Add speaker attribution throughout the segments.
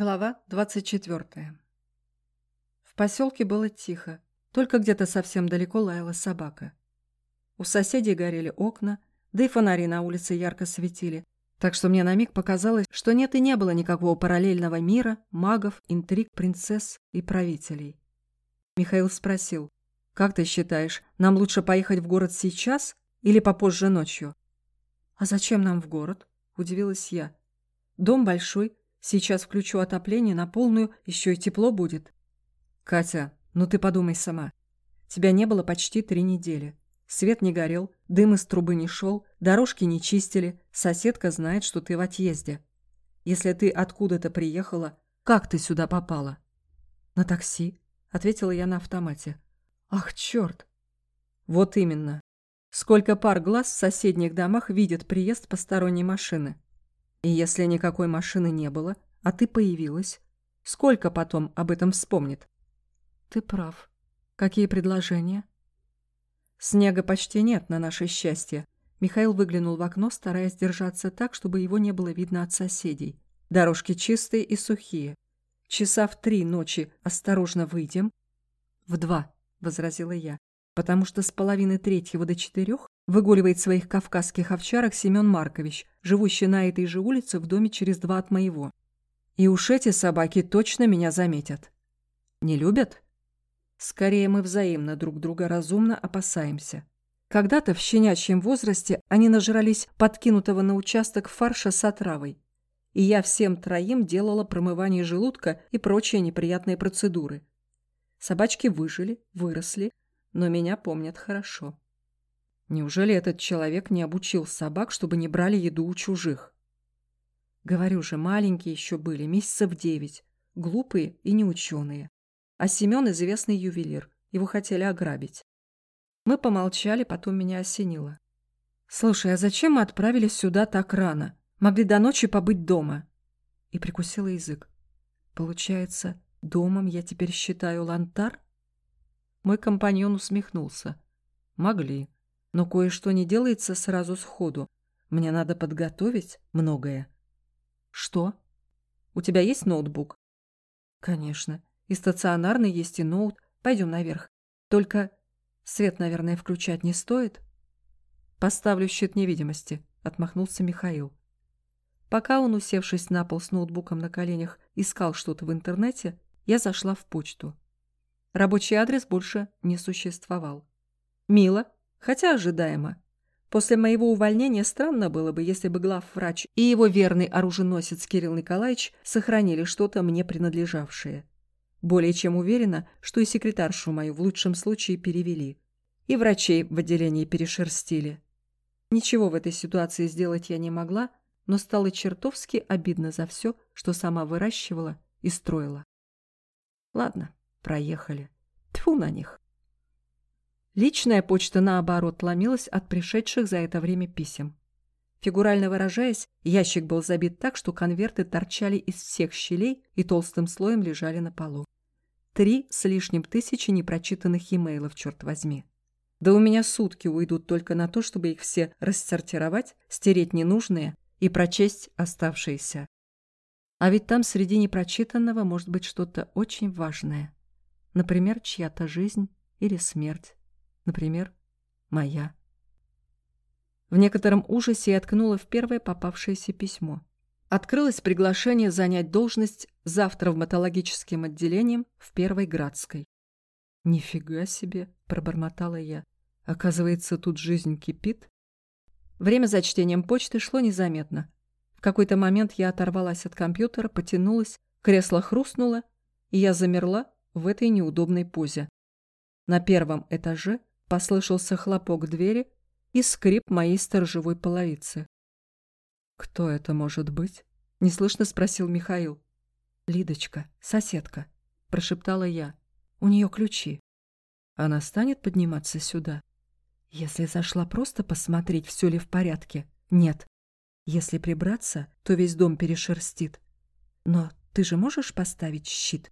Speaker 1: Глава 24. В поселке было тихо, только где-то совсем далеко лаяла собака. У соседей горели окна, да и фонари на улице ярко светили, так что мне на миг показалось, что нет и не было никакого параллельного мира, магов, интриг, принцесс и правителей. Михаил спросил, «Как ты считаешь, нам лучше поехать в город сейчас или попозже ночью?» «А зачем нам в город?» – удивилась я. «Дом большой, Сейчас включу отопление на полную, еще и тепло будет. Катя, ну ты подумай сама. Тебя не было почти три недели. Свет не горел, дым из трубы не шел, дорожки не чистили, соседка знает, что ты в отъезде. Если ты откуда-то приехала, как ты сюда попала? На такси, ответила я на автомате. Ах, черт! Вот именно. Сколько пар глаз в соседних домах видят приезд посторонней машины. И если никакой машины не было, а ты появилась, сколько потом об этом вспомнит? Ты прав. Какие предложения? Снега почти нет на наше счастье. Михаил выглянул в окно, стараясь держаться так, чтобы его не было видно от соседей. Дорожки чистые и сухие. Часа в три ночи осторожно выйдем. В два, возразила я, потому что с половины третьего до четырех Выгуливает своих кавказских овчарок Семен Маркович, живущий на этой же улице в доме через два от моего. И уж эти собаки точно меня заметят. Не любят? Скорее мы взаимно друг друга разумно опасаемся. Когда-то в щенячьем возрасте они нажрались подкинутого на участок фарша с отравой. И я всем троим делала промывание желудка и прочие неприятные процедуры. Собачки выжили, выросли, но меня помнят хорошо. Неужели этот человек не обучил собак, чтобы не брали еду у чужих? Говорю же, маленькие еще были, месяцев девять, глупые и неученые. А Семен известный ювелир, его хотели ограбить. Мы помолчали, потом меня осенило. «Слушай, а зачем мы отправились сюда так рано? Могли до ночи побыть дома». И прикусила язык. «Получается, домом я теперь считаю лантар?» Мой компаньон усмехнулся. «Могли. Но кое-что не делается сразу сходу. Мне надо подготовить многое. Что? У тебя есть ноутбук? Конечно. И стационарный есть, и ноут. Пойдем наверх. Только свет, наверное, включать не стоит? Поставлю щит невидимости, отмахнулся Михаил. Пока он, усевшись на пол с ноутбуком на коленях, искал что-то в интернете, я зашла в почту. Рабочий адрес больше не существовал. «Мила, Хотя ожидаемо. После моего увольнения странно было бы, если бы главврач и его верный оруженосец Кирилл Николаевич сохранили что-то мне принадлежавшее. Более чем уверена, что и секретаршу мою в лучшем случае перевели. И врачей в отделении перешерстили. Ничего в этой ситуации сделать я не могла, но стало чертовски обидно за все, что сама выращивала и строила. Ладно, проехали. Тьфу на них. Личная почта, наоборот, ломилась от пришедших за это время писем. Фигурально выражаясь, ящик был забит так, что конверты торчали из всех щелей и толстым слоем лежали на полу. Три с лишним тысячи непрочитанных e-mailов, черт возьми. Да у меня сутки уйдут только на то, чтобы их все рассортировать, стереть ненужные и прочесть оставшиеся. А ведь там среди непрочитанного может быть что-то очень важное. Например, чья-то жизнь или смерть. Например, моя. В некотором ужасе я ткнула в первое попавшееся письмо. Открылось приглашение занять должность за травматологическим отделением в Первой Градской. «Нифига себе!» – пробормотала я. «Оказывается, тут жизнь кипит?» Время за чтением почты шло незаметно. В какой-то момент я оторвалась от компьютера, потянулась, кресло хрустнуло, и я замерла в этой неудобной позе. На первом этаже Послышался хлопок двери и скрип моей сторожевой половицы. «Кто это может быть?» — неслышно спросил Михаил. «Лидочка, соседка», — прошептала я. «У нее ключи. Она станет подниматься сюда?» «Если зашла просто посмотреть, все ли в порядке, нет. Если прибраться, то весь дом перешерстит. Но ты же можешь поставить щит?»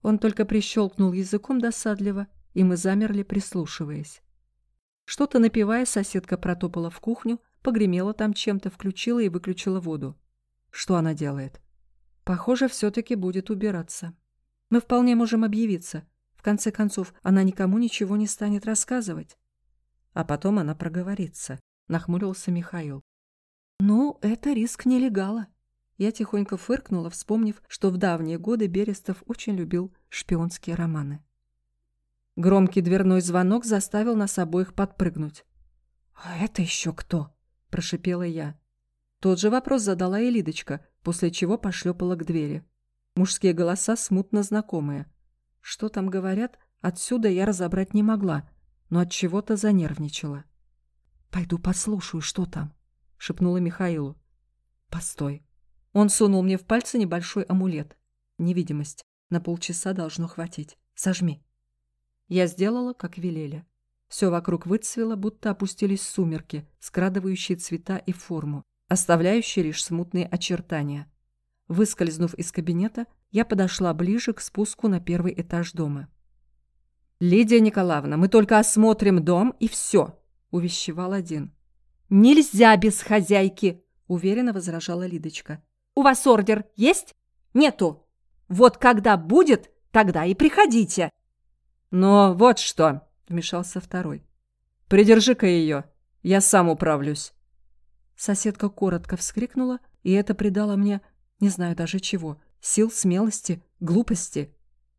Speaker 1: Он только прищелкнул языком досадливо и мы замерли, прислушиваясь. Что-то напивая, соседка протопала в кухню, погремела там чем-то, включила и выключила воду. Что она делает? Похоже, все-таки будет убираться. Мы вполне можем объявиться. В конце концов, она никому ничего не станет рассказывать. А потом она проговорится, нахмурился Михаил. Ну, это риск нелегала. Я тихонько фыркнула, вспомнив, что в давние годы Берестов очень любил шпионские романы. Громкий дверной звонок заставил нас обоих подпрыгнуть. «А это еще кто?» – прошипела я. Тот же вопрос задала и Лидочка, после чего пошлепала к двери. Мужские голоса смутно знакомые. Что там говорят, отсюда я разобрать не могла, но от чего-то занервничала. «Пойду послушаю, что там», — шепнула Михаилу. «Постой». Он сунул мне в пальцы небольшой амулет. Невидимость. На полчаса должно хватить. Сожми. Я сделала, как велели. Все вокруг выцвело, будто опустились сумерки, скрадывающие цвета и форму, оставляющие лишь смутные очертания. Выскользнув из кабинета, я подошла ближе к спуску на первый этаж дома. «Лидия Николаевна, мы только осмотрим дом, и все», — увещевал один. «Нельзя без хозяйки», — уверенно возражала Лидочка. «У вас ордер есть?» «Нету. Вот когда будет, тогда и приходите». «Но вот что», — вмешался второй. «Придержи-ка ее, я сам управлюсь». Соседка коротко вскрикнула, и это придало мне, не знаю даже чего, сил, смелости, глупости.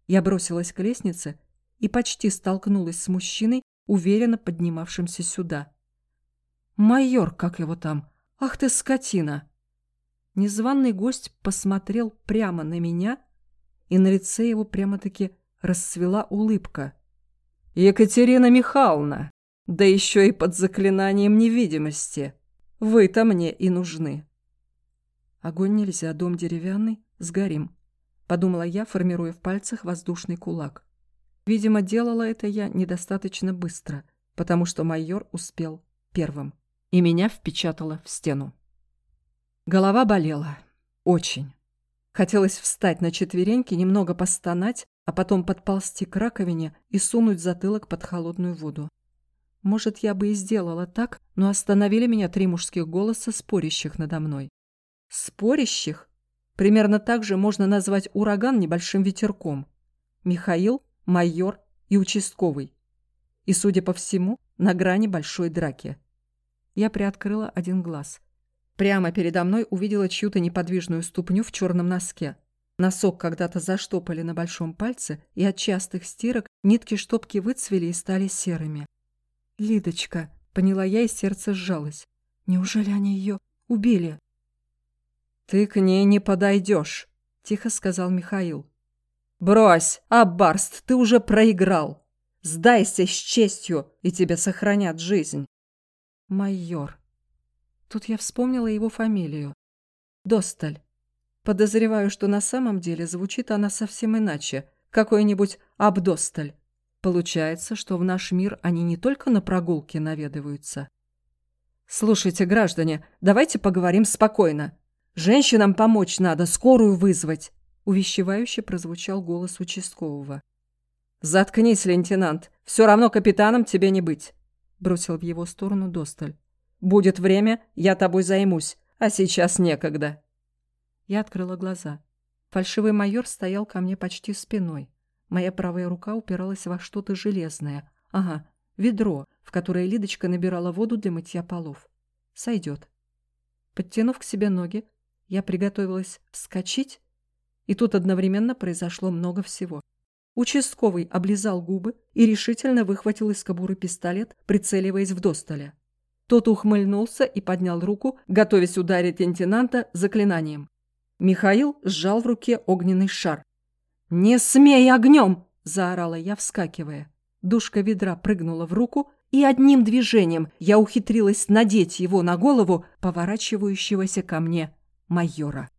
Speaker 1: Я бросилась к лестнице и почти столкнулась с мужчиной, уверенно поднимавшимся сюда. «Майор, как его там? Ах ты, скотина!» Незваный гость посмотрел прямо на меня, и на лице его прямо-таки расцвела улыбка. «Екатерина Михайловна, да еще и под заклинанием невидимости!» Вы-то мне и нужны. Огонь нельзя, дом деревянный, сгорим. Подумала я, формируя в пальцах воздушный кулак. Видимо, делала это я недостаточно быстро, потому что майор успел первым. И меня впечатало в стену. Голова болела. Очень. Хотелось встать на четвереньки, немного постонать, а потом подползти к раковине и сунуть затылок под холодную воду. Может, я бы и сделала так, но остановили меня три мужских голоса, спорящих надо мной. Спорящих? Примерно так же можно назвать ураган небольшим ветерком. Михаил, майор и участковый. И, судя по всему, на грани большой драки. Я приоткрыла один глаз. Прямо передо мной увидела чью-то неподвижную ступню в черном носке. Носок когда-то заштопали на большом пальце, и от частых стирок нитки штопки выцвели и стали серыми. Лидочка, поняла я, и сердце сжалось. Неужели они ее убили? Ты к ней не подойдешь, тихо сказал Михаил. Брось, Аббарст, ты уже проиграл. Сдайся с честью, и тебе сохранят жизнь. Майор. Тут я вспомнила его фамилию. Досталь. Подозреваю, что на самом деле звучит она совсем иначе. Какой-нибудь Абдосталь. Получается, что в наш мир они не только на прогулке наведываются. Слушайте, граждане, давайте поговорим спокойно. Женщинам помочь надо, скорую вызвать. Увещевающе прозвучал голос участкового. «Заткнись, лейтенант. Все равно капитаном тебе не быть», — бросил в его сторону Досталь. «Будет время, я тобой займусь, а сейчас некогда». Я открыла глаза. Фальшивый майор стоял ко мне почти спиной. Моя правая рука упиралась во что-то железное. Ага, ведро, в которое Лидочка набирала воду для мытья полов. Сойдет. Подтянув к себе ноги, я приготовилась вскочить, и тут одновременно произошло много всего. Участковый облизал губы и решительно выхватил из кобуры пистолет, прицеливаясь в Достоля. Тот ухмыльнулся и поднял руку, готовясь ударить лейтенанта заклинанием. Михаил сжал в руке огненный шар. «Не смей огнем!» – заорала я, вскакивая. Душка ведра прыгнула в руку, и одним движением я ухитрилась надеть его на голову поворачивающегося ко мне майора.